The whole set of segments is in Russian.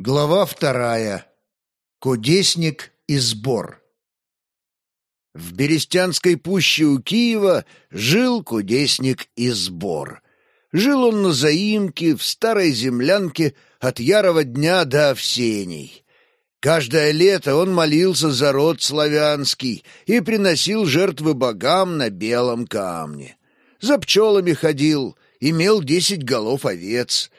Глава вторая. Кудесник и сбор. В Берестянской пуще у Киева жил кудесник и сбор. Жил он на заимке, в старой землянке от ярого дня до овсений. Каждое лето он молился за род славянский и приносил жертвы богам на белом камне. За пчелами ходил, имел десять голов овец —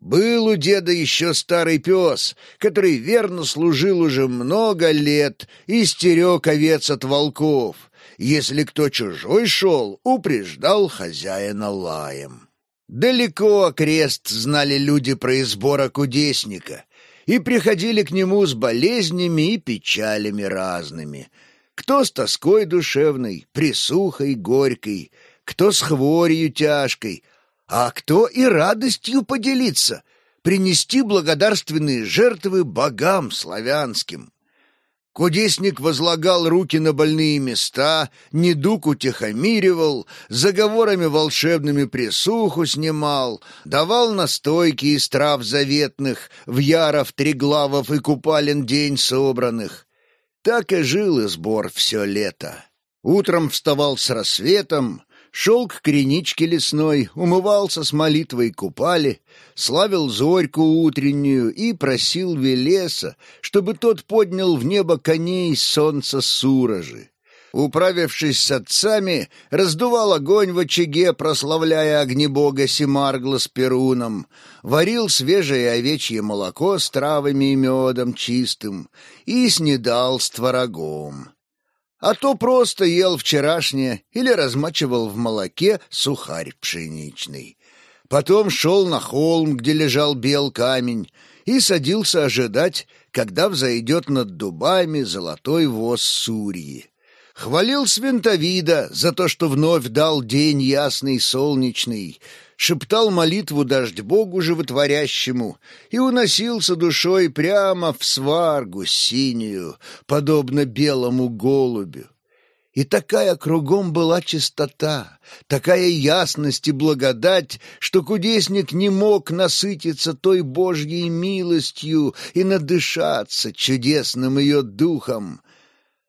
был у деда еще старый пес, который верно служил уже много лет и стерег овец от волков. Если кто чужой шел, упреждал хозяина лаем. Далеко окрест знали люди про избора кудесника и приходили к нему с болезнями и печалями разными. Кто с тоской душевной, присухой горькой, кто с хворью тяжкой — а кто и радостью поделиться, принести благодарственные жертвы богам славянским. Кудесник возлагал руки на больные места, недуг утихомиривал, заговорами волшебными присуху снимал, давал настойки из трав заветных, в яров, триглавов и купалин день собранных. Так и жил и сбор все лето. Утром вставал с рассветом, шел к криничке лесной, умывался с молитвой купали, славил зорьку утреннюю и просил Велеса, чтобы тот поднял в небо коней солнца Суражи. Управившись с отцами, раздувал огонь в очаге, прославляя огнебога Семаргла с Перуном, варил свежее овечье молоко с травами и медом чистым и снедал с творогом а то просто ел вчерашнее или размачивал в молоке сухарь пшеничный. Потом шел на холм, где лежал бел камень, и садился ожидать, когда взойдет над дубами золотой воз Сурьи. Хвалил Свинтовида за то, что вновь дал день ясный солнечный, шептал молитву дождь Богу животворящему и уносился душой прямо в сваргу синюю, подобно белому голубю. И такая кругом была чистота, такая ясность и благодать, что кудесник не мог насытиться той Божьей милостью и надышаться чудесным ее духом.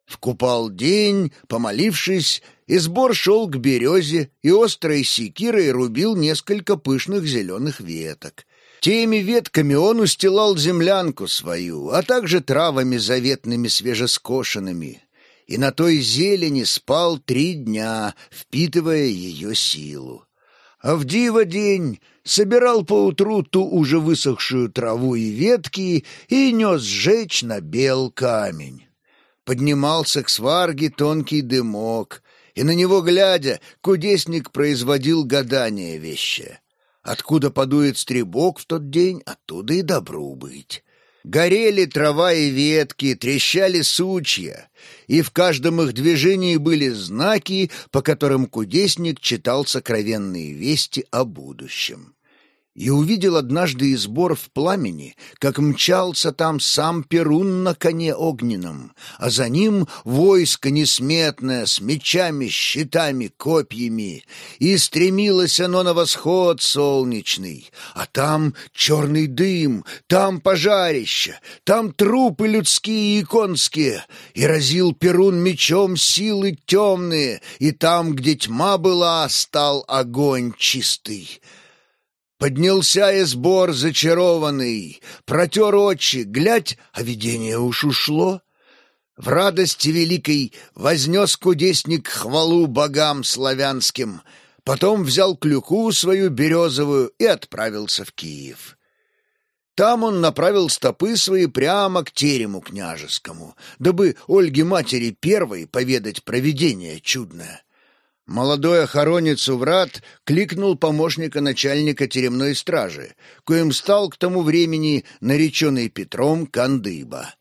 Вкупал день, помолившись, и сбор шел к березе и острой секирой рубил несколько пышных зеленых веток. Теми ветками он устилал землянку свою, а также травами заветными свежескошенными, и на той зелени спал три дня, впитывая ее силу. А в диво день собирал поутру ту уже высохшую траву и ветки и нес сжечь на бел камень. Поднимался к сварге тонкий дымок, и на него глядя, кудесник производил гадание вещи. Откуда подует стребок в тот день, оттуда и добру быть. Горели трава и ветки, трещали сучья, и в каждом их движении были знаки, по которым кудесник читал сокровенные вести о будущем и увидел однажды избор в пламени, как мчался там сам Перун на коне огненном, а за ним войско несметное с мечами, щитами, копьями, и стремилось оно на восход солнечный, а там черный дым, там пожарище, там трупы людские и конские, и разил Перун мечом силы темные, и там, где тьма была, стал огонь чистый». Поднялся и сбор зачарованный, протер очи, глядь, а видение уж ушло. В радости великой вознес кудесник хвалу богам славянским, потом взял клюку свою березовую и отправился в Киев. Там он направил стопы свои прямо к терему княжескому, дабы Ольге матери первой поведать провидение чудное. Молодой охоронец у врат кликнул помощника начальника теремной стражи, коим стал к тому времени нареченный Петром Кандыба.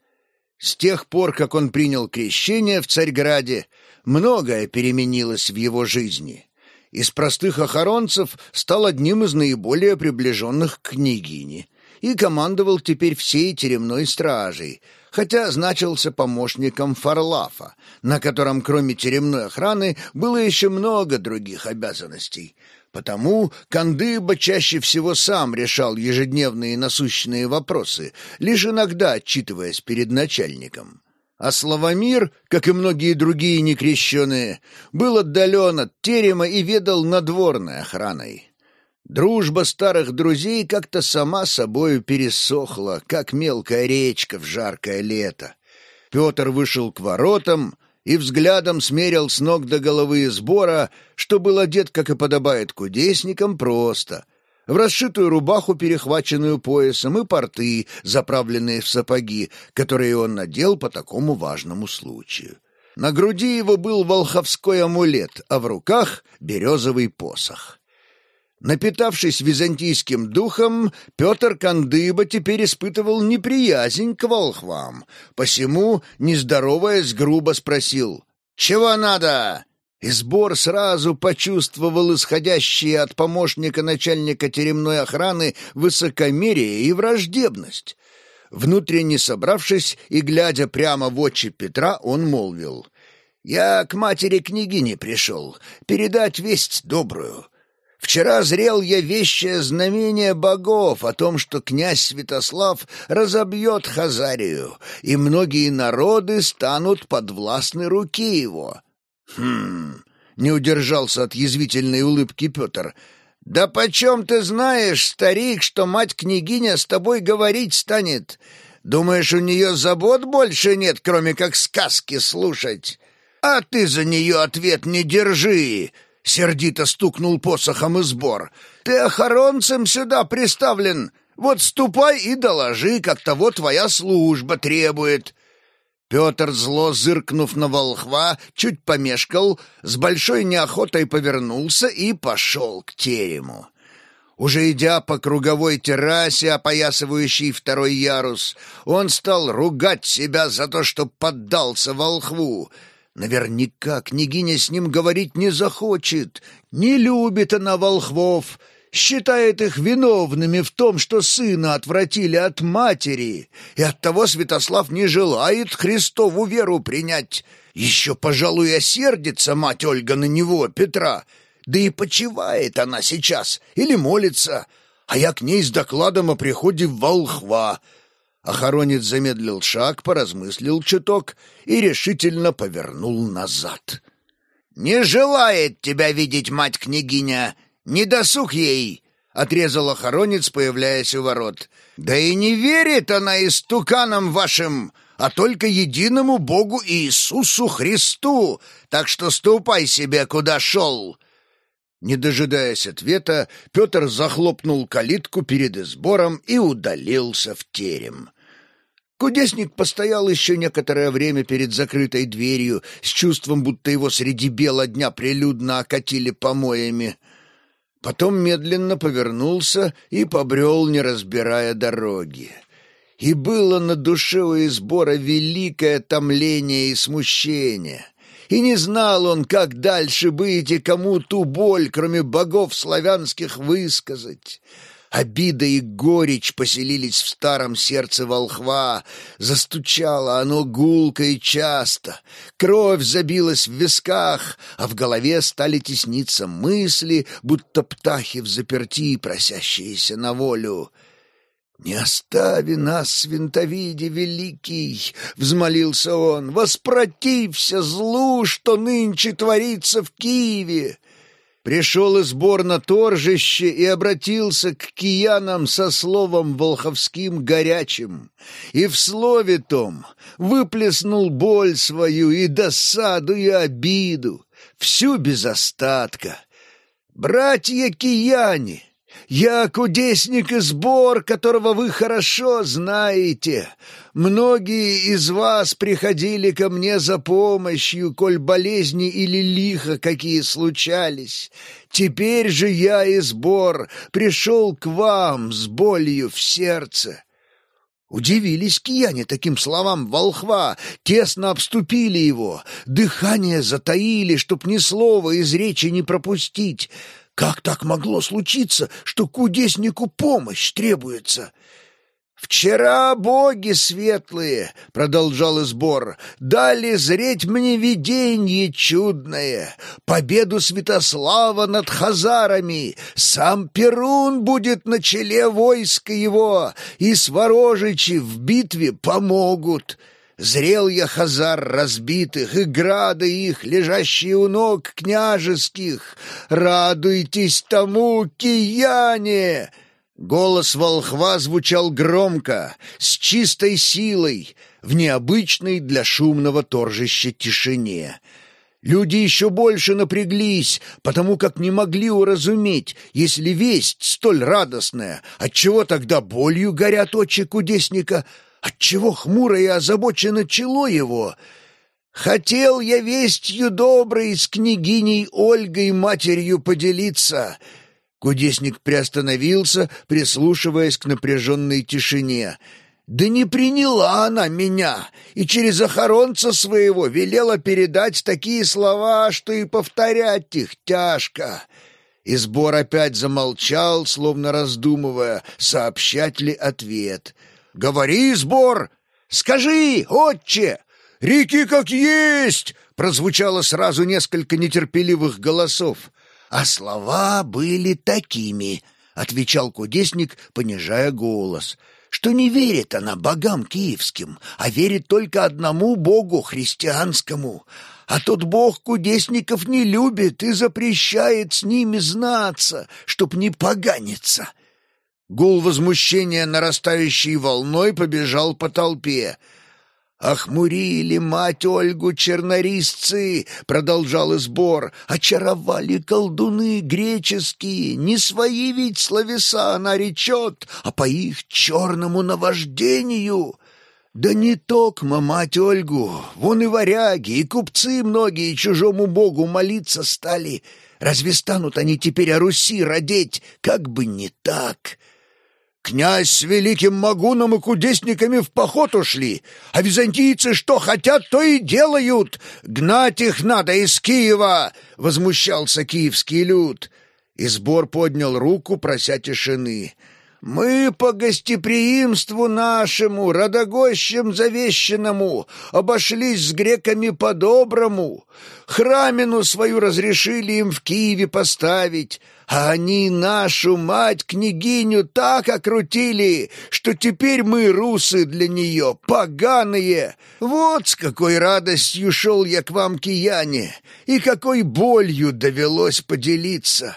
С тех пор, как он принял крещение в Царьграде, многое переменилось в его жизни. Из простых охоронцев стал одним из наиболее приближенных к княгине и командовал теперь всей теремной стражей, хотя значился помощником Фарлафа, на котором кроме теремной охраны было еще много других обязанностей. Потому Кандыба чаще всего сам решал ежедневные насущные вопросы, лишь иногда отчитываясь перед начальником. А Славомир, как и многие другие некрещенные, был отдален от терема и ведал надворной охраной. Дружба старых друзей как-то сама собою пересохла, как мелкая речка в жаркое лето. Петр вышел к воротам и взглядом смерил с ног до головы сбора, что был одет, как и подобает кудесникам, просто — в расшитую рубаху, перехваченную поясом, и порты, заправленные в сапоги, которые он надел по такому важному случаю. На груди его был волховской амулет, а в руках — березовый посох. Напитавшись византийским духом, Петр Кандыба теперь испытывал неприязнь к волхвам, посему, не здороваясь, грубо спросил «Чего надо?» Сбор сразу почувствовал исходящие от помощника начальника теремной охраны высокомерие и враждебность. Внутренне собравшись и глядя прямо в очи Петра, он молвил. «Я к матери княгини пришел, передать весть добрую. Вчера зрел я вещее знамение богов о том, что князь Святослав разобьет Хазарию, и многие народы станут подвластны руки его». «Хм...» — не удержался от язвительной улыбки Петр. «Да почем ты знаешь, старик, что мать-княгиня с тобой говорить станет? Думаешь, у нее забот больше нет, кроме как сказки слушать? А ты за нее ответ не держи!» — сердито стукнул посохом и сбор. «Ты охоронцем сюда приставлен. Вот ступай и доложи, как того твоя служба требует. Петр, зло зыркнув на волхва, чуть помешкал, с большой неохотой повернулся и пошел к терему. Уже идя по круговой террасе, опоясывающей второй ярус, он стал ругать себя за то, что поддался волхву. Наверняка княгиня с ним говорить не захочет. Не любит она волхвов, считает их виновными в том, что сына отвратили от матери, и оттого Святослав не желает Христову веру принять. Еще, пожалуй, осердится мать Ольга на него, Петра, да и почивает она сейчас или молится, а я к ней с докладом о приходе волхва». Охоронец замедлил шаг, поразмыслил чуток и решительно повернул назад. «Не желает тебя видеть мать-княгиня!» «Не досуг ей!» — отрезал охоронец, появляясь у ворот. «Да и не верит она истуканам вашим, а только единому Богу Иисусу Христу, так что ступай себе, куда шел!» Не дожидаясь ответа, Петр захлопнул калитку перед избором и удалился в терем. Кудесник постоял еще некоторое время перед закрытой дверью с чувством, будто его среди бела дня прилюдно окатили помоями. Потом медленно повернулся и побрел, не разбирая дороги. И было на душе у избора великое томление и смущение. И не знал он, как дальше быть и кому ту боль, кроме богов славянских, высказать. Обида и горечь поселились в старом сердце волхва. Застучало оно гулко и часто. Кровь забилась в висках, а в голове стали тесниться мысли, будто птахи в заперти, просящиеся на волю. «Не остави нас, свинтовиде великий!» — взмолился он. «Воспротився злу, что нынче творится в Киеве!» пришел из сбор на торжище и обратился к киянам со словом волховским горячим, и в слове том выплеснул боль свою и досаду и обиду, всю без остатка. «Братья кияне!» Я кудесник и сбор, которого вы хорошо знаете. Многие из вас приходили ко мне за помощью, коль болезни или лихо какие случались. Теперь же я и сбор пришел к вам с болью в сердце». Удивились кияне таким словам волхва, тесно обступили его, дыхание затаили, чтоб ни слова из речи не пропустить. Как так могло случиться, что кудеснику помощь требуется? «Вчера боги светлые, — продолжал Избор, — дали зреть мне виденье чудное, победу Святослава над хазарами, сам Перун будет на челе войска его, и сворожичи в битве помогут». Зрел я хазар разбитых, и грады их, лежащие у ног княжеских. Радуйтесь тому, кияне!» Голос волхва звучал громко, с чистой силой, в необычной для шумного торжища тишине. Люди еще больше напряглись, потому как не могли уразуметь, если весть столь радостная, отчего тогда болью горят очи кудесника, отчего хмуро и озабочено чело его. «Хотел я вестью доброй с княгиней Ольгой матерью поделиться», Кудесник приостановился, прислушиваясь к напряженной тишине. «Да не приняла она меня, и через охоронца своего велела передать такие слова, что и повторять их тяжко». И сбор опять замолчал, словно раздумывая, сообщать ли ответ. «Говори, сбор! Скажи, отче! Реки как есть!» Прозвучало сразу несколько нетерпеливых голосов. А слова были такими, — отвечал кудесник, понижая голос, — что не верит она богам киевским, а верит только одному богу христианскому. А тот бог кудесников не любит и запрещает с ними знаться, чтоб не поганиться. Гул возмущения, нарастающей волной, побежал по толпе — «Охмурили мать Ольгу чернорисцы!» — продолжал избор. «Очаровали колдуны греческие! Не свои ведь словеса она речет, а по их черному наваждению!» «Да не токмо мать Ольгу! Вон и варяги, и купцы многие чужому богу молиться стали! Разве станут они теперь о Руси родить? Как бы не так!» Князь с великим Магуном и кудесниками в поход ушли, а византийцы что хотят, то и делают. Гнать их надо из Киева!» — возмущался киевский люд. И сбор поднял руку, прося тишины. Мы по гостеприимству нашему, родогощам завещанному, обошлись с греками по-доброму. Храмину свою разрешили им в Киеве поставить, они нашу мать-княгиню так окрутили, что теперь мы, русы, для нее поганые. Вот с какой радостью шел я к вам, кияне, и какой болью довелось поделиться».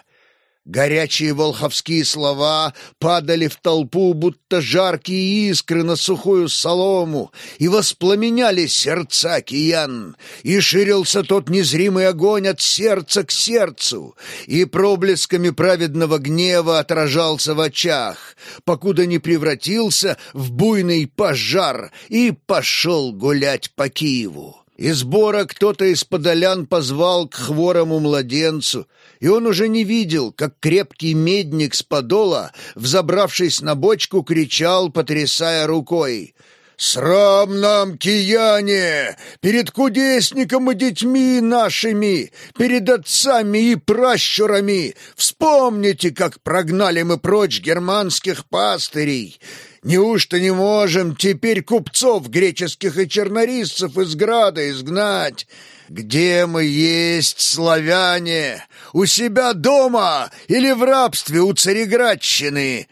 Горячие волховские слова падали в толпу, будто жаркие искры на сухую солому, и воспламеняли сердца киян, и ширился тот незримый огонь от сердца к сердцу, и проблесками праведного гнева отражался в очах, покуда не превратился в буйный пожар и пошел гулять по Киеву. Из сбора кто-то из подолян позвал к хворому младенцу, и он уже не видел, как крепкий медник с подола, взобравшись на бочку, кричал, потрясая рукой. «Срам нам, кияне! Перед кудесником и детьми нашими, перед отцами и пращурами! Вспомните, как прогнали мы прочь германских пастырей! Неужто не можем теперь купцов греческих и чернорисцев из града изгнать? Где мы есть, славяне? У себя дома или в рабстве у цареградщины?»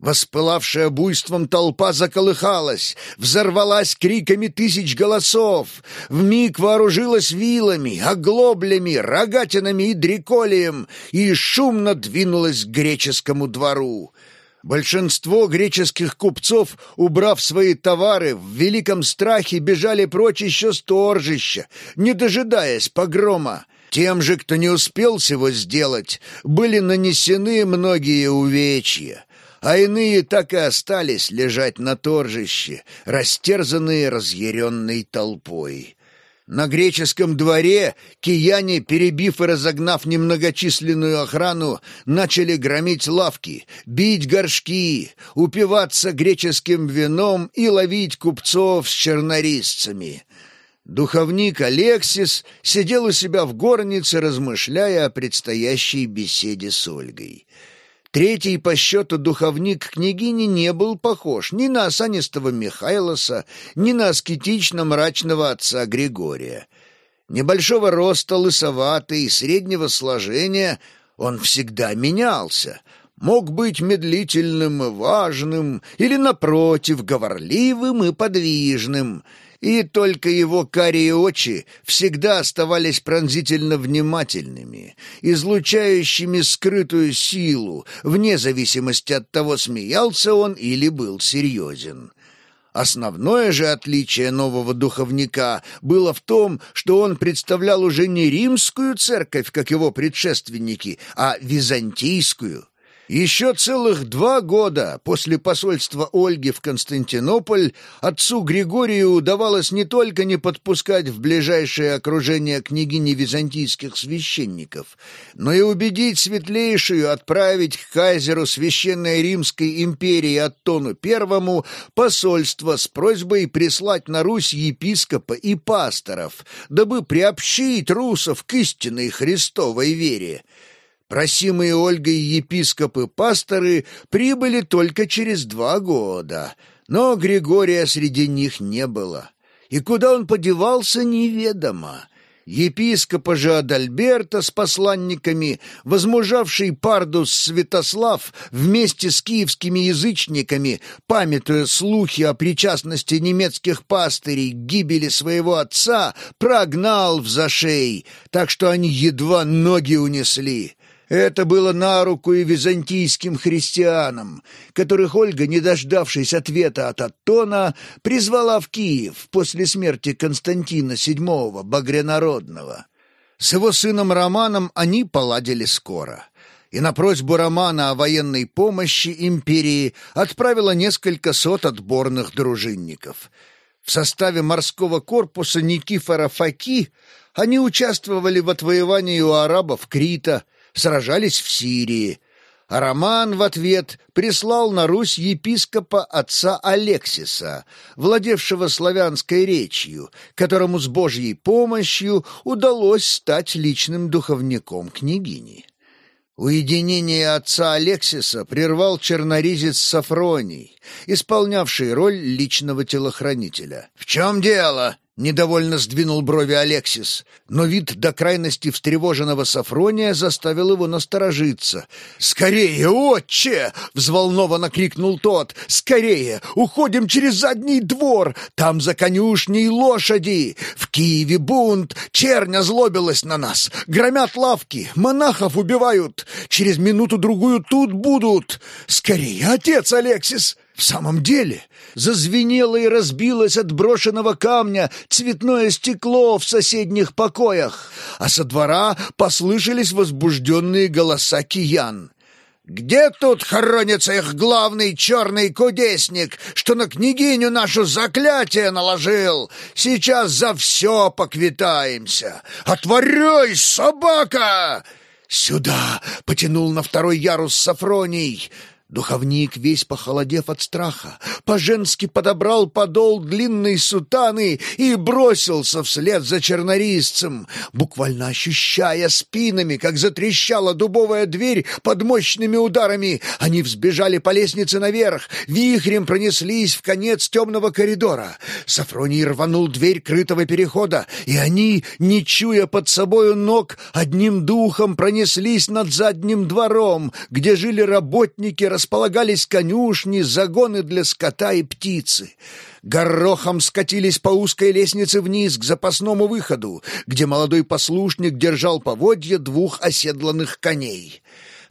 Воспылавшая буйством толпа заколыхалась, взорвалась криками тысяч голосов, вмиг вооружилась вилами, оглоблями, рогатинами и дреколием и шумно двинулась к греческому двору. Большинство греческих купцов, убрав свои товары, в великом страхе бежали прочь еще с торжища, не дожидаясь погрома. Тем же, кто не успел всего сделать, были нанесены многие увечья, а иные так и остались лежать на торжище, растерзанные разъяренной толпой. На греческом дворе кияне, перебив и разогнав немногочисленную охрану, начали громить лавки, бить горшки, упиваться греческим вином и ловить купцов с чернорисцами. Духовник Алексис сидел у себя в горнице, размышляя о предстоящей беседе с Ольгой. Третий по счету духовник княгини не был похож ни на осанистого Михайлоса, ни на аскетично-мрачного отца Григория. Небольшого роста, лысоватый, среднего сложения, он всегда менялся. Мог быть медлительным и важным, или, напротив, говорливым и подвижным — и только его карие очи всегда оставались пронзительно внимательными, излучающими скрытую силу, вне зависимости от того, смеялся он или был серьезен. Основное же отличие нового духовника было в том, что он представлял уже не римскую церковь, как его предшественники, а византийскую – еще целых два года после посольства Ольги в Константинополь отцу Григорию удавалось не только не подпускать в ближайшее окружение княгини византийских священников, но и убедить светлейшую отправить к кайзеру Священной Римской империи Аттону I посольство с просьбой прислать на Русь епископа и пасторов, дабы приобщить русов к истинной Христовой вере. Просимые Ольгой епископы-пасторы прибыли только через два года, но Григория среди них не было. И куда он подевался, неведомо. Епископа же Адальберта с посланниками, возмужавший Пардус Святослав вместе с киевскими язычниками, памятуя слухи о причастности немецких пастырей к гибели своего отца, прогнал в зашей, так что они едва ноги унесли. Это было на руку и византийским христианам, которых Ольга, не дождавшись ответа от Аттона, призвала в Киев после смерти Константина VII Багрянародного. С его сыном Романом они поладили скоро и на просьбу Романа о военной помощи империи отправила несколько сот отборных дружинников. В составе морского корпуса Никифора Факи они участвовали в отвоевании у арабов Крита, сражались в Сирии, а Роман в ответ прислал на Русь епископа отца Алексиса, владевшего славянской речью, которому с Божьей помощью удалось стать личным духовником княгини. Уединение отца Алексиса прервал черноризец Сафроний, исполнявший роль личного телохранителя. «В чем дело?» Недовольно сдвинул брови Алексис, но вид до крайности встревоженного Сафрония заставил его насторожиться. «Скорее, отче!» — взволнованно крикнул тот. «Скорее! Уходим через задний двор! Там за конюшней лошади! В Киеве бунт! Черня злобилась на нас! Громят лавки! Монахов убивают! Через минуту-другую тут будут! Скорее, отец Алексис!» В самом деле, зазвенело и разбилось от брошенного камня цветное стекло в соседних покоях, а со двора послышались возбужденные голоса киян. «Где тут хоронится их главный черный кудесник, что на княгиню нашу заклятие наложил? Сейчас за все поквитаемся! Отворяй, собака!» «Сюда!» — потянул на второй ярус Сафроний — Духовник, весь похолодев от страха, по-женски подобрал подол длинной сутаны и бросился вслед за чернорисцем, буквально ощущая спинами, как затрещала дубовая дверь под мощными ударами. Они взбежали по лестнице наверх, вихрем пронеслись в конец темного коридора. Сафроний рванул дверь крытого перехода, и они, не чуя под собою ног, одним духом пронеслись над задним двором, где жили работники, располагались конюшни, загоны для скота и птицы. Горохом скатились по узкой лестнице вниз к запасному выходу, где молодой послушник держал поводья двух оседланных коней.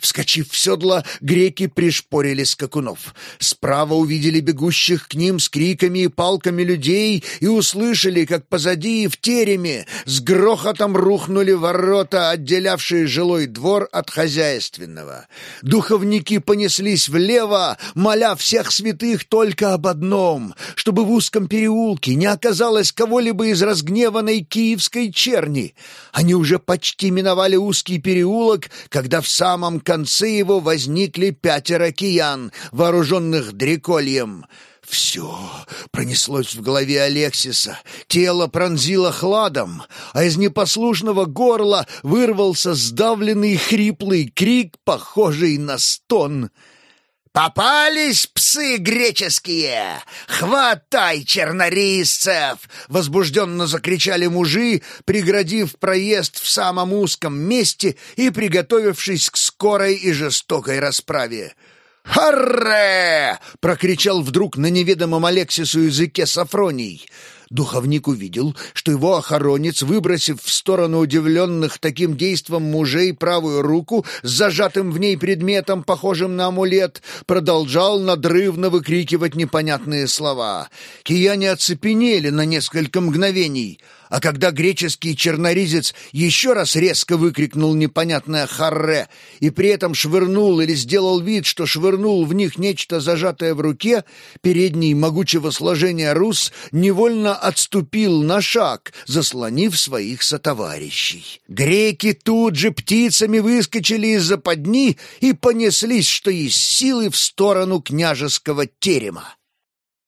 Вскочив в седло, греки пришпорили скакунов. Справа увидели бегущих к ним с криками и палками людей и услышали, как позади в тереме с грохотом рухнули ворота, отделявшие жилой двор от хозяйственного. Духовники понеслись влево, моля всех святых только об одном, чтобы в узком переулке не оказалось кого-либо из разгневанной киевской черни. Они уже почти миновали узкий переулок, когда в самом конце конце его возникли пятеро киян, вооруженных дрекольем. Все пронеслось в голове Алексиса, тело пронзило хладом, а из непослушного горла вырвался сдавленный хриплый крик, похожий на стон — «Попались псы греческие! Хватай чернорисцев!» — возбужденно закричали мужи, преградив проезд в самом узком месте и приготовившись к скорой и жестокой расправе. «Харре!» — прокричал вдруг на неведомом Алексису языке Сафроний. Духовник увидел, что его охоронец, выбросив в сторону удивленных таким действом мужей правую руку с зажатым в ней предметом, похожим на амулет, продолжал надрывно выкрикивать непонятные слова. Кияне оцепенели на несколько мгновений — а когда греческий черноризец еще раз резко выкрикнул непонятное «харре» и при этом швырнул или сделал вид, что швырнул в них нечто зажатое в руке, передний могучего сложения рус невольно отступил на шаг, заслонив своих сотоварищей. Греки тут же птицами выскочили из-за подни и понеслись, что есть силы, в сторону княжеского терема.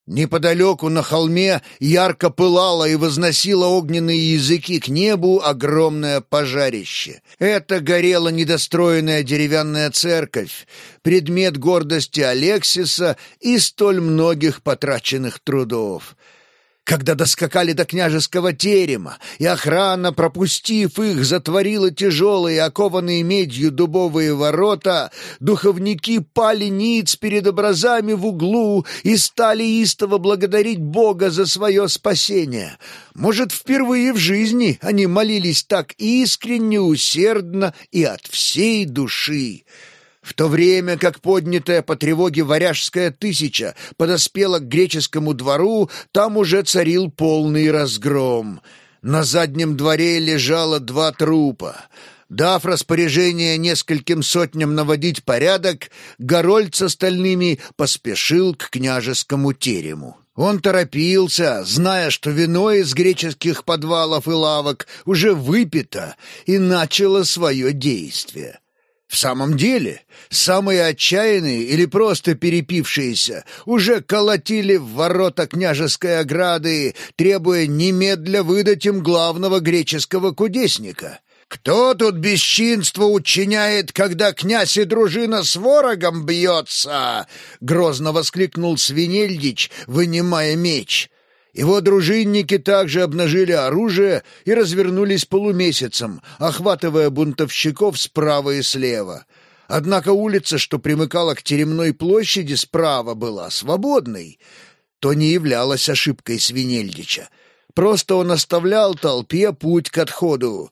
Неподалеку на холме ярко пылало и возносило огненные языки к небу огромное пожарище. Это горела недостроенная деревянная церковь, предмет гордости Алексиса и столь многих потраченных трудов когда доскакали до княжеского терема, и охрана, пропустив их, затворила тяжелые, окованные медью дубовые ворота, духовники пали ниц перед образами в углу и стали истово благодарить Бога за свое спасение. Может, впервые в жизни они молились так искренне, усердно и от всей души. В то время как поднятая по тревоге варяжская тысяча подоспела к греческому двору, там уже царил полный разгром. На заднем дворе лежало два трупа. Дав распоряжение нескольким сотням наводить порядок, Горольд с остальными поспешил к княжескому терему. Он торопился, зная, что вино из греческих подвалов и лавок уже выпито и начало свое действие. В самом деле, самые отчаянные или просто перепившиеся уже колотили в ворота княжеской ограды, требуя немедля выдать им главного греческого кудесника. «Кто тут бесчинство учиняет, когда князь и дружина с ворогом бьется?» — грозно воскликнул Свинельдич, вынимая меч. Его дружинники также обнажили оружие и развернулись полумесяцем, охватывая бунтовщиков справа и слева. Однако улица, что примыкала к Теремной площади, справа была свободной. То не являлось ошибкой Свинельдича. Просто он оставлял толпе путь к отходу.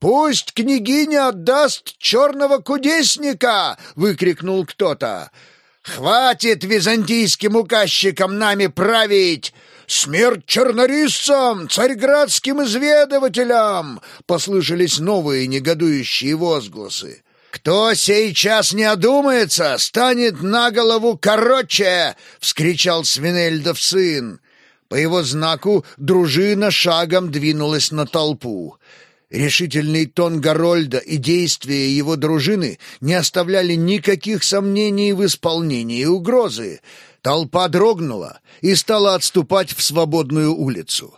«Пусть княгиня отдаст черного кудесника!» — выкрикнул кто-то. «Хватит византийским указчикам нами править! «Смерть чернорисцам! Царьградским изведывателям!» — послышались новые негодующие возгласы. «Кто сейчас не одумается, станет на голову короче!» — вскричал Свинельдов сын. По его знаку дружина шагом двинулась на толпу. Решительный тон Горольда и действия его дружины не оставляли никаких сомнений в исполнении угрозы. Толпа дрогнула и стала отступать в свободную улицу.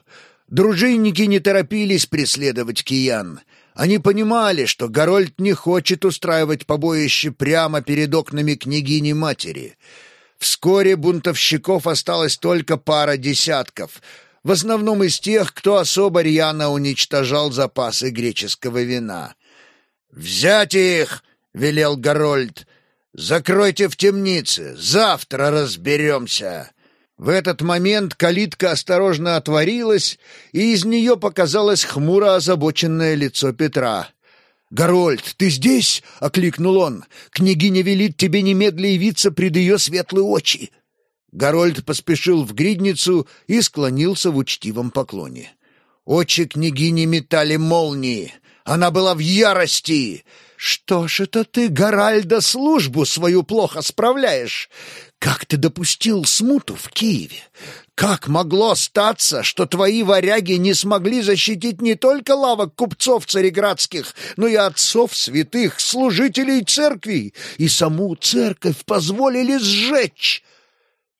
Дружинники не торопились преследовать киян. Они понимали, что Горольд не хочет устраивать побоище прямо перед окнами княгини-матери. Вскоре бунтовщиков осталось только пара десятков, в основном из тех, кто особо рьяно уничтожал запасы греческого вина. «Взять их!» — велел Горольд. Закройте в темнице, завтра разберемся!» В этот момент калитка осторожно отворилась, и из нее показалось хмуро озабоченное лицо Петра. «Горольд, ты здесь?» — окликнул он. «Княгиня велит тебе немедля явиться пред ее светлые очи». Горольд поспешил в гридницу и склонился в учтивом поклоне. Очи княгини метали молнии. Она была в ярости. «Что ж это ты, Горальда, службу свою плохо справляешь? Как ты допустил смуту в Киеве? Как могло статься, что твои варяги не смогли защитить не только лавок купцов цареградских, но и отцов святых, служителей церкви, и саму церковь позволили сжечь?»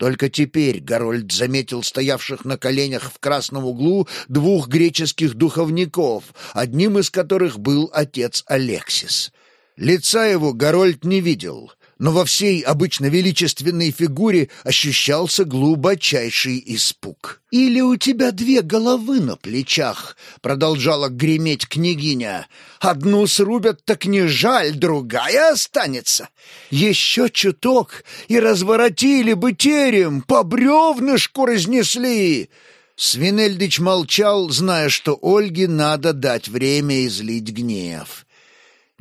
Только теперь Гарольд заметил стоявших на коленях в красном углу двух греческих духовников, одним из которых был отец Алексис. Лица его Гарольд не видел, но во всей обычно величественной фигуре ощущался глубочайший испуг. «Или у тебя две головы на плечах?» — продолжала греметь княгиня. «Одну срубят, так не жаль, другая останется. Еще чуток, и разворотили бы терем, по бревнышку разнесли!» Свинельдыч молчал, зная, что Ольге надо дать время излить гнев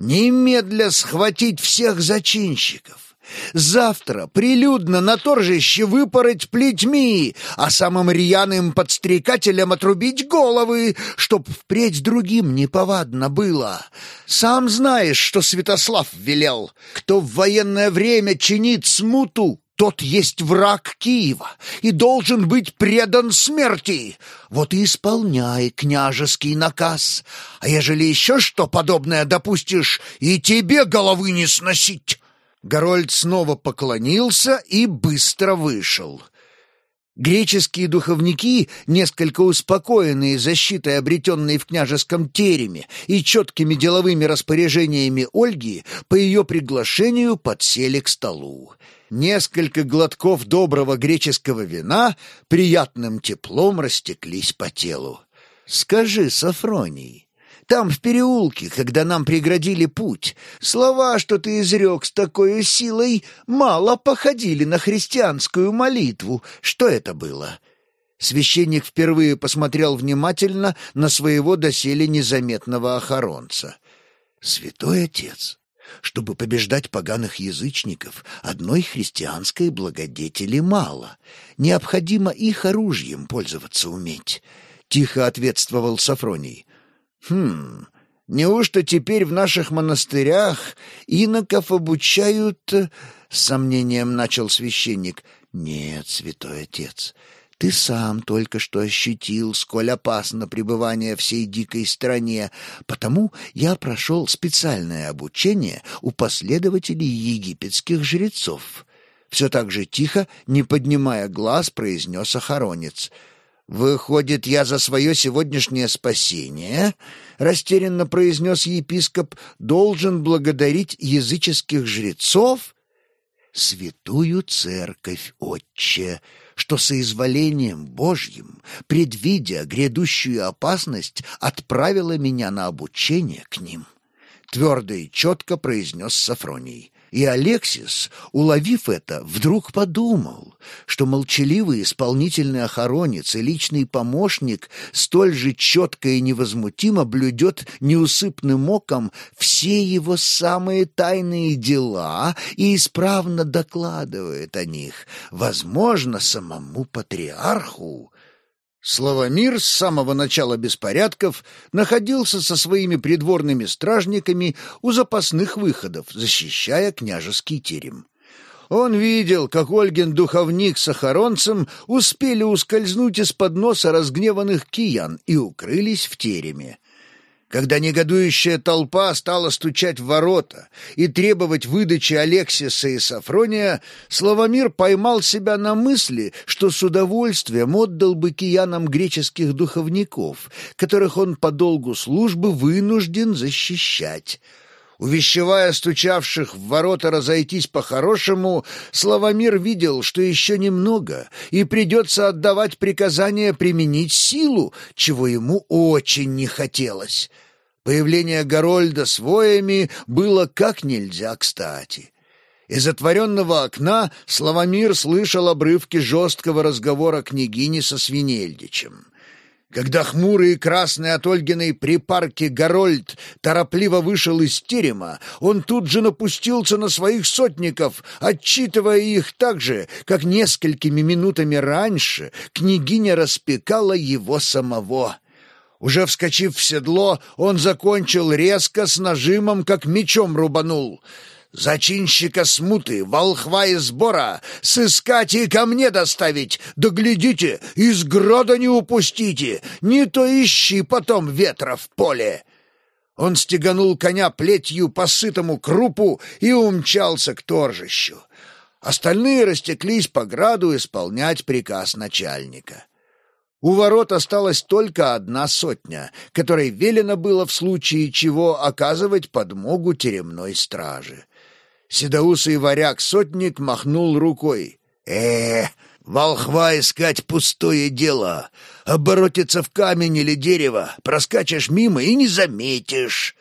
немедля схватить всех зачинщиков. Завтра прилюдно на торжище выпороть плетьми, а самым рьяным подстрекателям отрубить головы, чтоб впредь другим неповадно было. Сам знаешь, что Святослав велел, кто в военное время чинит смуту, тот есть враг Киева и должен быть предан смерти. Вот и исполняй княжеский наказ. А ежели еще что подобное допустишь, и тебе головы не сносить». Горольд снова поклонился и быстро вышел. Греческие духовники, несколько успокоенные защитой, обретенной в княжеском тереме, и четкими деловыми распоряжениями Ольги, по ее приглашению подсели к столу. Несколько глотков доброго греческого вина приятным теплом растеклись по телу. «Скажи, Сафроний, там, в переулке, когда нам преградили путь, слова, что ты изрек с такой силой, мало походили на христианскую молитву. Что это было?» Священник впервые посмотрел внимательно на своего доселе незаметного охоронца. «Святой отец, чтобы побеждать поганых язычников, одной христианской благодетели мало. Необходимо их оружием пользоваться уметь. Тихо ответствовал Сафроний. Хм, неужто теперь в наших монастырях иноков обучают... С сомнением начал священник. Нет, святой отец, ты сам только что ощутил, сколь опасно пребывание в сей дикой стране, потому я прошел специальное обучение у последователей египетских жрецов. Все так же тихо, не поднимая глаз, произнес охоронец. «Выходит, я за свое сегодняшнее спасение, — растерянно произнес епископ, — должен благодарить языческих жрецов?» «Святую церковь, отче!» Что соизволением Божьим, предвидя грядущую опасность, отправила меня на обучение к ним. Твердо и четко произнес Сафроний. И Алексис, уловив это, вдруг подумал, что молчаливый исполнительный охоронец и личный помощник столь же четко и невозмутимо блюдет неусыпным оком все его самые тайные дела и исправно докладывает о них, возможно, самому патриарху. Славомир с самого начала беспорядков находился со своими придворными стражниками у запасных выходов, защищая княжеский терем. Он видел, как Ольгин духовник с охоронцем успели ускользнуть из-под носа разгневанных киян и укрылись в тереме. Когда негодующая толпа стала стучать в ворота и требовать выдачи Алексиса и Сафрония, Славомир поймал себя на мысли, что с удовольствием отдал бы киянам греческих духовников, которых он по долгу службы вынужден защищать. Увещевая стучавших в ворота разойтись по-хорошему, Славомир видел, что еще немного, и придется отдавать приказание применить силу, чего ему очень не хотелось. Появление Горольда с воями было как нельзя кстати. Из отворенного окна Славомир слышал обрывки жесткого разговора княгини со Свинельдичем. Когда хмурый и красный от Ольгиной припарки Горольд торопливо вышел из терема, он тут же напустился на своих сотников, отчитывая их так же, как несколькими минутами раньше княгиня распекала его самого. Уже вскочив в седло, он закончил резко с нажимом, как мечом рубанул — Зачинщика смуты, волхва и сбора, сыскать и ко мне доставить. Да глядите, из грода не упустите, не то ищи потом ветра в поле. Он стеганул коня плетью по сытому крупу и умчался к торжищу. Остальные растеклись по граду исполнять приказ начальника. У ворот осталась только одна сотня, которой велено было в случае чего оказывать подмогу теремной страже. Седоусый варяг-сотник махнул рукой. э волхва искать пустое дело. Оборотиться в камень или дерево, проскачешь мимо и не заметишь.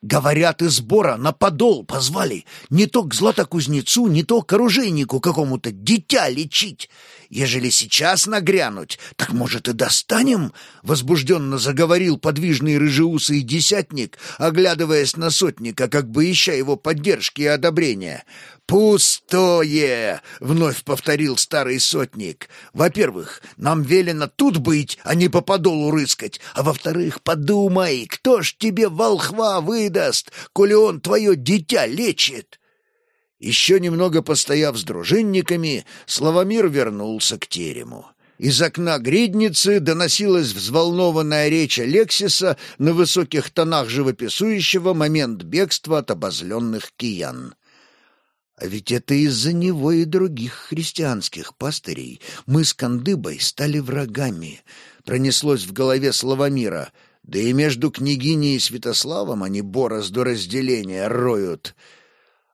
Говорят, из сбора на подол позвали. Не то к златокузнецу, не то к оружейнику какому-то дитя лечить. Ежели сейчас нагрянуть, так, может, и достанем?» Возбужденно заговорил подвижный рыжеусый десятник, оглядываясь на сотника, как бы ища его поддержки и одобрения. «Пустое!» — вновь повторил старый сотник. «Во-первых, нам велено тут быть, а не по подолу рыскать. А во-вторых, подумай, кто ж тебе волхва выдаст, коли он твое дитя лечит?» Еще немного постояв с дружинниками, Славомир вернулся к терему. Из окна гридницы доносилась взволнованная речь Алексиса на высоких тонах живописующего момент бегства от обозленных киян. А ведь это из-за него и других христианских пастырей мы с Кандыбой стали врагами. Пронеслось в голове Славомира. Да и между княгиней и Святославом они борозду разделения роют —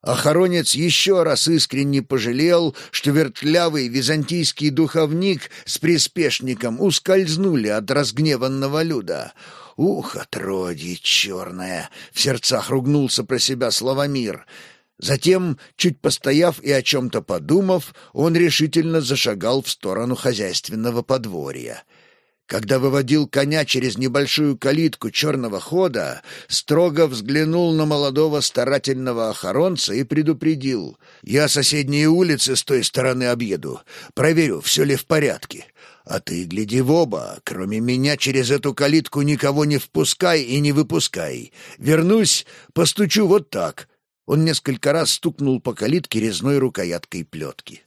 Охоронец еще раз искренне пожалел, что вертлявый византийский духовник с приспешником ускользнули от разгневанного люда. «Ух, отродье черное!» — в сердцах ругнулся про себя Славомир. Затем, чуть постояв и о чем-то подумав, он решительно зашагал в сторону хозяйственного подворья. Когда выводил коня через небольшую калитку черного хода, строго взглянул на молодого старательного охоронца и предупредил. «Я соседние улицы с той стороны объеду. Проверю, все ли в порядке. А ты гляди в оба. Кроме меня через эту калитку никого не впускай и не выпускай. Вернусь, постучу вот так». Он несколько раз стукнул по калитке резной рукояткой плетки.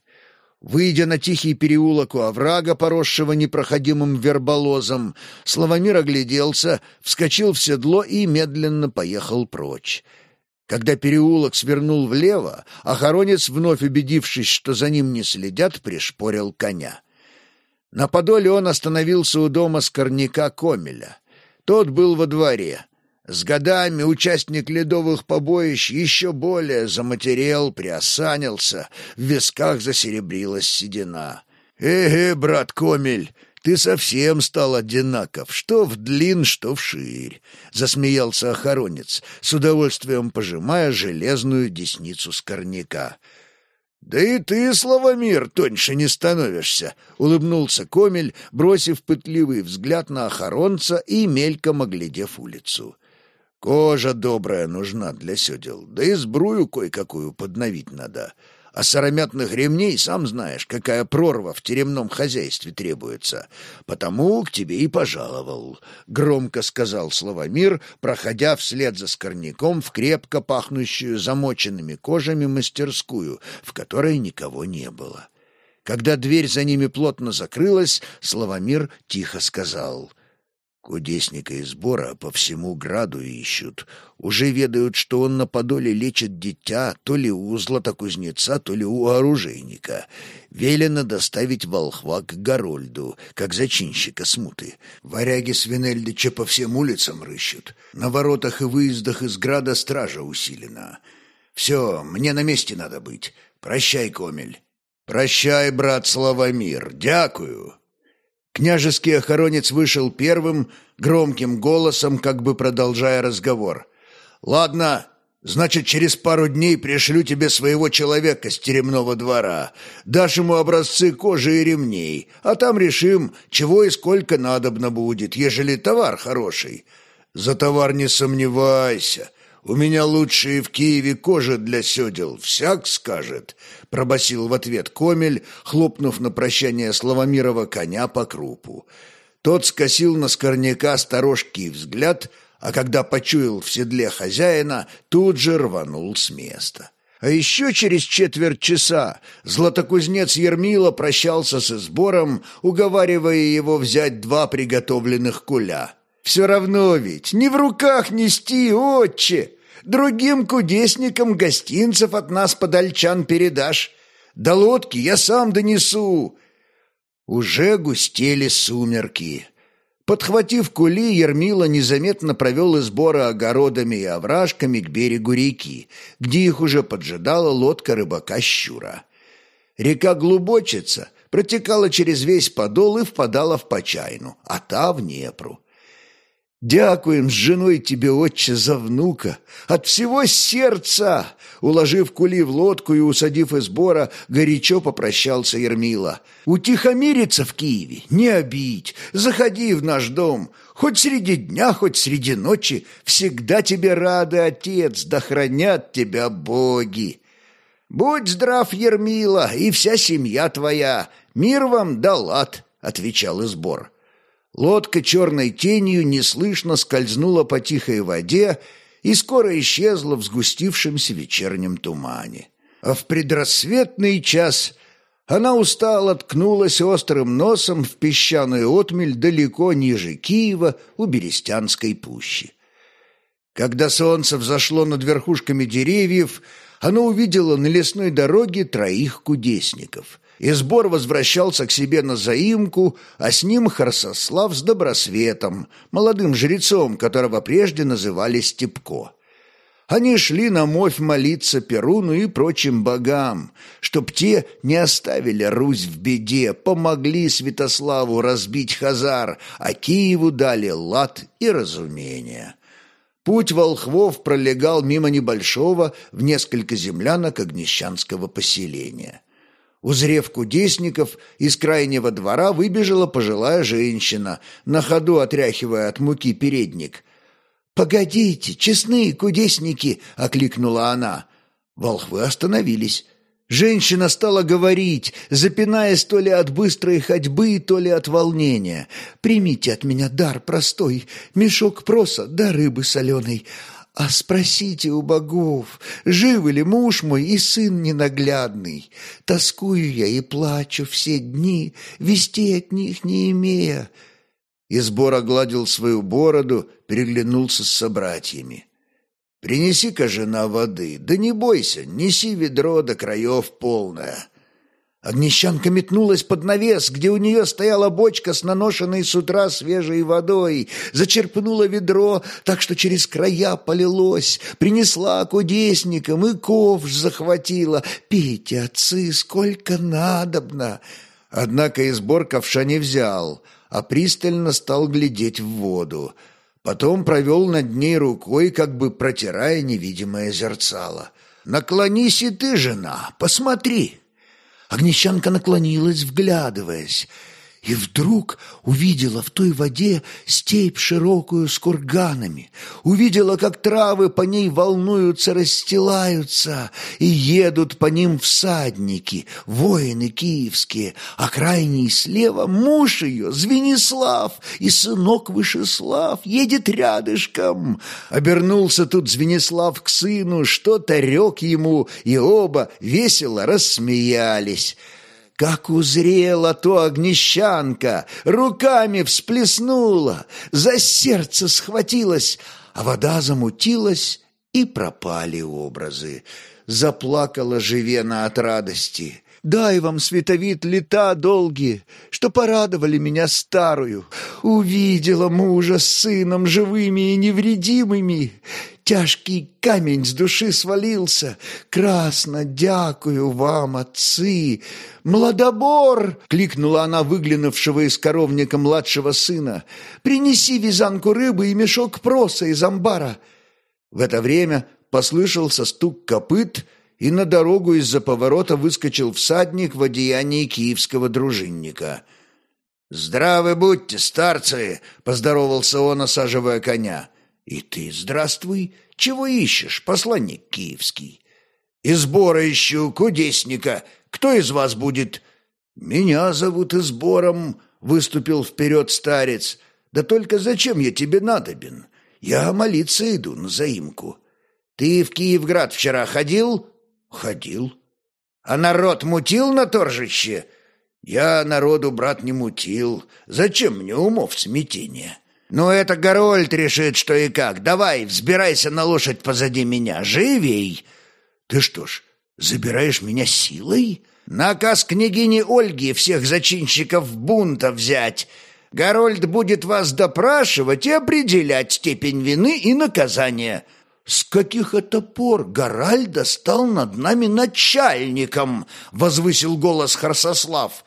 Выйдя на тихий переулок у оврага, поросшего непроходимым верболозом, Славомир огляделся, вскочил в седло и медленно поехал прочь. Когда переулок свернул влево, охоронец, вновь убедившись, что за ним не следят, пришпорил коня. На подоле он остановился у дома скорняка Комеля. Тот был во дворе — с годами участник ледовых побоищ еще более заматерел, приосанился, в висках засеребрилась седина. «Эге, брат Комель, ты совсем стал одинаков, что в длин, что в ширь», — засмеялся охоронец, с удовольствием пожимая железную десницу скорняка. «Да и ты, Славомир, тоньше не становишься», — улыбнулся Комель, бросив пытливый взгляд на охоронца и мельком оглядев улицу. Кожа добрая нужна для седел, да и сбрую кое-какую подновить надо. А сыромятных ремней, сам знаешь, какая прорва в теремном хозяйстве требуется. Потому к тебе и пожаловал», — громко сказал Славомир, проходя вслед за скорняком в крепко пахнущую замоченными кожами мастерскую, в которой никого не было. Когда дверь за ними плотно закрылась, Славомир тихо сказал — Кудесника и сбора по всему граду ищут. Уже ведают, что он на подоле лечит дитя то ли у златокузнеца, то ли у оружейника. Велено доставить волхва к Горольду, как зачинщика смуты. Варяги Свинельдича по всем улицам рыщут. На воротах и выездах из града стража усилена. Все, мне на месте надо быть. Прощай, Комель. Прощай, брат Славомир. Дякую. Княжеский охоронец вышел первым, громким голосом, как бы продолжая разговор. «Ладно, значит, через пару дней пришлю тебе своего человека с теремного двора. Дашь ему образцы кожи и ремней, а там решим, чего и сколько надобно будет, ежели товар хороший. За товар не сомневайся». «У меня лучшие в Киеве кожи для седел, всяк скажет», — пробасил в ответ Комель, хлопнув на прощание Славомирова коня по крупу. Тот скосил на скорняка сторожкий взгляд, а когда почуял в седле хозяина, тут же рванул с места. А еще через четверть часа златокузнец Ермила прощался со сбором, уговаривая его взять два приготовленных куля. «Все равно ведь не в руках нести, отче!» Другим кудесникам гостинцев от нас подальчан передашь. До лодки я сам донесу!» Уже густели сумерки. Подхватив кули, Ермила незаметно провел сбора огородами и овражками к берегу реки, где их уже поджидала лодка рыбака Щура. Река Глубочица протекала через весь подол и впадала в Почайну, а та в Днепру. «Дякуем с женой тебе, отче, за внука! От всего сердца!» Уложив кули в лодку и усадив избора, горячо попрощался Ермила. «Утихомириться в Киеве, не обидь, заходи в наш дом. Хоть среди дня, хоть среди ночи, всегда тебе рады, отец, да хранят тебя боги!» «Будь здрав, Ермила, и вся семья твоя! Мир вам да лад!» — отвечал избор. Лодка черной тенью неслышно скользнула по тихой воде и скоро исчезла в сгустившемся вечернем тумане. А в предрассветный час она устало ткнулась острым носом в песчаную отмель далеко ниже Киева у Берестянской пущи. Когда солнце взошло над верхушками деревьев, оно увидело на лесной дороге троих кудесников — и сбор возвращался к себе на заимку, а с ним Харсослав с Добросветом, молодым жрецом, которого прежде называли Степко. Они шли на мовь молиться Перуну и прочим богам, чтоб те не оставили Русь в беде, помогли Святославу разбить Хазар, а Киеву дали лад и разумение. Путь волхвов пролегал мимо небольшого в несколько землянок огнещанского поселения. Узрев кудесников, из крайнего двора выбежала пожилая женщина, на ходу отряхивая от муки передник. «Погодите, честные кудесники!» — окликнула она. Волхвы остановились. Женщина стала говорить, запинаясь то ли от быстрой ходьбы, то ли от волнения. «Примите от меня дар простой, мешок проса да рыбы соленой. А спросите у богов, живы ли муж мой и сын ненаглядный? Тоскую я и плачу все дни, вести от них не имея. Избор огладил свою бороду, переглянулся с собратьями. «Принеси-ка, жена, воды, да не бойся, неси ведро до краев полное». Огнещанка метнулась под навес, где у нее стояла бочка с наношенной с утра свежей водой, зачерпнула ведро, так что через края полилось, принесла кудесникам и ковш захватила. «Пейте, отцы, сколько надобно!» Однако избор ковша не взял, а пристально стал глядеть в воду. Потом провел над ней рукой, как бы протирая невидимое зерцало. «Наклонись и ты, жена, посмотри!» Огнещанка наклонилась, вглядываясь и вдруг увидела в той воде степь широкую с курганами, увидела, как травы по ней волнуются, расстилаются, и едут по ним всадники, воины киевские, а крайний слева муж ее, Звенислав, и сынок Вышеслав едет рядышком. Обернулся тут Звенислав к сыну, что-то рек ему, и оба весело рассмеялись. Как узрела то огнещанка, руками всплеснула, за сердце схватилась, а вода замутилась, и пропали образы. Заплакала Живена от радости. Дай вам, световид, лета долгие, что порадовали меня старую. Увидела мужа с сыном живыми и невредимыми. Тяжкий камень с души свалился. Красно дякую вам, отцы. Младобор! кликнула она выглянувшего из коровника младшего сына. Принеси вязанку рыбы и мешок проса из амбара. В это время послышался стук копыт — и на дорогу из-за поворота выскочил всадник в одеянии киевского дружинника. «Здравы будьте, старцы!» — поздоровался он, осаживая коня. «И ты здравствуй! Чего ищешь, посланник киевский?» «Из сбора ищу кудесника. Кто из вас будет?» «Меня зовут Избором», — выступил вперед старец. «Да только зачем я тебе надобен? Я молиться иду на заимку». «Ты в Киевград вчера ходил?» Ходил. А народ мутил на торжище? Я народу, брат, не мутил. Зачем мне умов смятения? Ну, это Горольд решит, что и как. Давай, взбирайся на лошадь позади меня. Живей! Ты что ж, забираешь меня силой? Наказ княгини Ольги всех зачинщиков бунта взять. Горольд будет вас допрашивать и определять степень вины и наказания. «С каких это пор Горальда стал над нами начальником?» — возвысил голос Харсослав.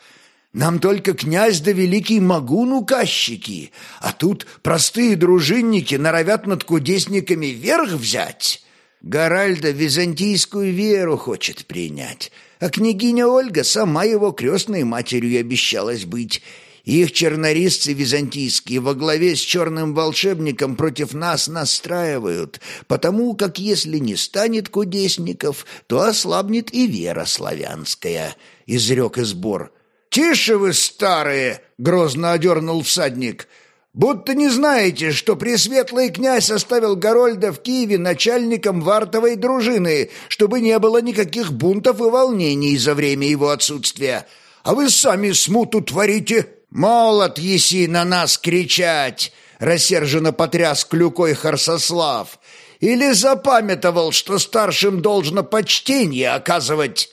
«Нам только князь да великий Магун указчики, а тут простые дружинники норовят над кудесниками верх взять. Горальда византийскую веру хочет принять, а княгиня Ольга сама его крестной матерью обещалась быть». Их чернорисцы византийские во главе с черным волшебником против нас настраивают, потому как если не станет кудесников, то ослабнет и вера славянская», — изрек избор. «Тише вы, старые!» — грозно одернул всадник. «Будто не знаете, что пресветлый князь оставил Горольда в Киеве начальником вартовой дружины, чтобы не было никаких бунтов и волнений за время его отсутствия. А вы сами смуту творите!» «Молот еси на нас кричать!» — рассерженно потряс клюкой Харсослав. «Или запамятовал, что старшим должно почтение оказывать!»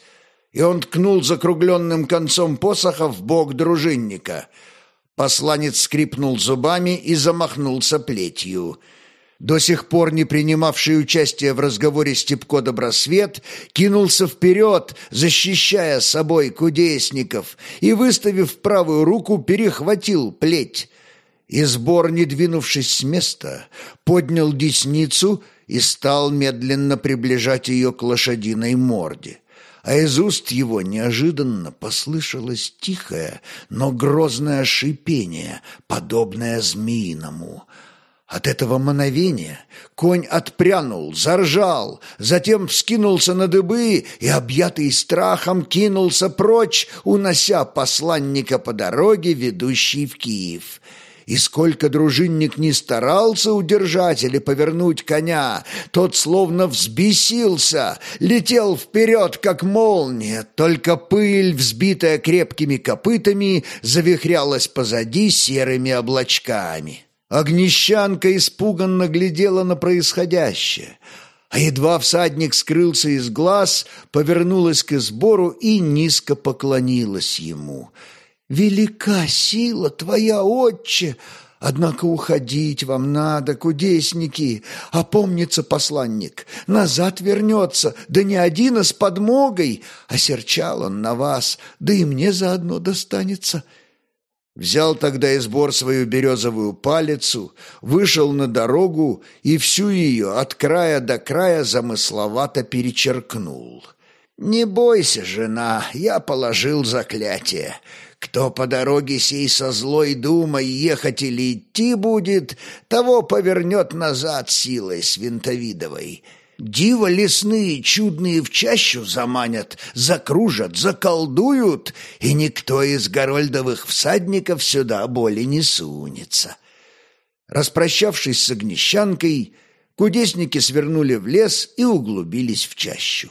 И он ткнул закругленным концом посоха в бок дружинника. Посланец скрипнул зубами и замахнулся плетью — до сих пор не принимавший участие в разговоре Степко Добросвет, кинулся вперед, защищая собой кудесников, и, выставив правую руку, перехватил плеть. И сбор, не двинувшись с места, поднял десницу и стал медленно приближать ее к лошадиной морде. А из уст его неожиданно послышалось тихое, но грозное шипение, подобное змеиному — от этого мановения конь отпрянул, заржал, затем вскинулся на дыбы и, объятый страхом, кинулся прочь, унося посланника по дороге, ведущей в Киев. И сколько дружинник не старался удержать или повернуть коня, тот словно взбесился, летел вперед, как молния, только пыль, взбитая крепкими копытами, завихрялась позади серыми облачками. Огнещанка испуганно глядела на происходящее, а едва всадник скрылся из глаз, повернулась к избору и низко поклонилась ему. «Велика сила твоя, отче!» Однако уходить вам надо, кудесники, опомнится посланник, назад вернется, да не один, а с подмогой. Осерчал он на вас, да и мне заодно достанется. Взял тогда и сбор свою березовую палицу, вышел на дорогу и всю ее от края до края замысловато перечеркнул. «Не бойся, жена, я положил заклятие. Кто по дороге сей со злой думой ехать или идти будет, того повернет назад силой свинтовидовой. Дива лесные чудные в чащу заманят, закружат, заколдуют, и никто из горольдовых всадников сюда боли не сунется. Распрощавшись с огнещанкой, кудесники свернули в лес и углубились в чащу.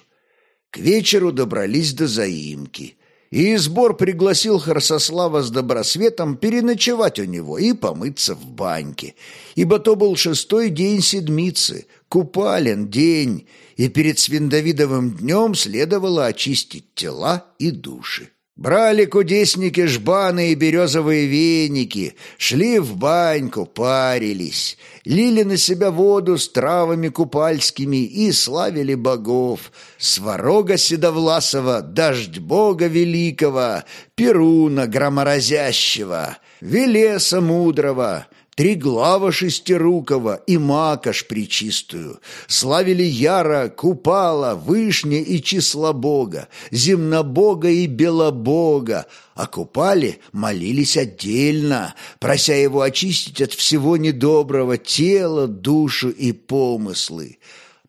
К вечеру добрались до заимки, и сбор пригласил Харсослава с Добросветом переночевать у него и помыться в баньке, ибо то был шестой день седмицы, Купален день, и перед Свиндовидовым днем следовало очистить тела и души. Брали кудесники жбаны и березовые веники, шли в баньку, парились, лили на себя воду с травами купальскими и славили богов, сварога седовласова, дождь бога великого, перуна громоразящего, велеса мудрого, Триглава шестирукого и макаш причистую, славили Яра, Купала, Вышня и числа Бога, Земнобога и Белобога, а Купали молились отдельно, прося его очистить от всего недоброго тела, душу и помыслы.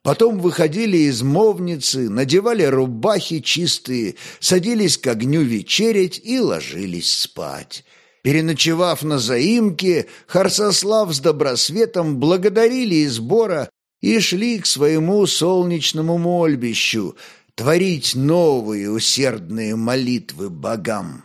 Потом выходили из мовницы, надевали рубахи чистые, садились к огню вечерять и ложились спать. Переночевав на заимке, Харсослав с Добросветом благодарили избора и шли к своему солнечному мольбищу творить новые усердные молитвы богам.